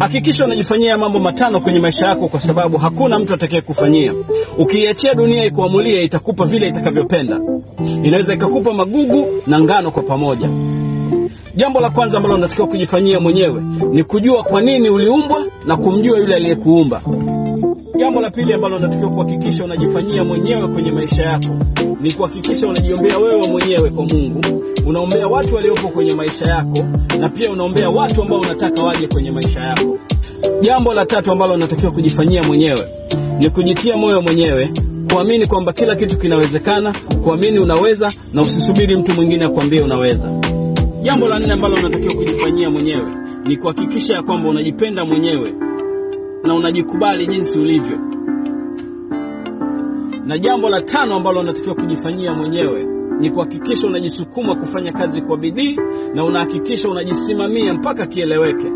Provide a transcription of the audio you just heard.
Hakikisha unajifanyia mambo matano kwenye maisha yako, kwa sababu hakuna mtu atakaye kufanyia. Ukiiachia dunia ikuamulie, itakupa vile itakavyopenda. Inaweza ikakupa magugu na ngano kwa pamoja. Jambo la kwanza ambalo unatakiwa kujifanyia mwenyewe ni kujua kwa nini uliumbwa na kumjua yule aliyekuumba. Jambo la pili ambalo unatakiwa kuhakikisha unajifanyia mwenyewe kwenye maisha yako ni kuhakikisha unajiombea wewe mwenyewe kwa Mungu, unaombea watu waliopo kwenye maisha yako, na pia unaombea watu ambao unataka waje kwenye maisha yako. Jambo la tatu ambalo unatakiwa kujifanyia mwenyewe ni kujitia moyo mwenyewe, kuamini kwamba kila kitu kinawezekana, kuamini unaweza, na usisubiri mtu mwingine akwambie unaweza. Jambo la nne ambalo unatakiwa kujifanyia mwenyewe ni kuhakikisha ya kwamba unajipenda mwenyewe na unajikubali jinsi ulivyo. Na jambo la tano ambalo unatakiwa kujifanyia mwenyewe ni kuhakikisha unajisukuma kufanya kazi kwa bidii na unahakikisha unajisimamia mpaka kieleweke.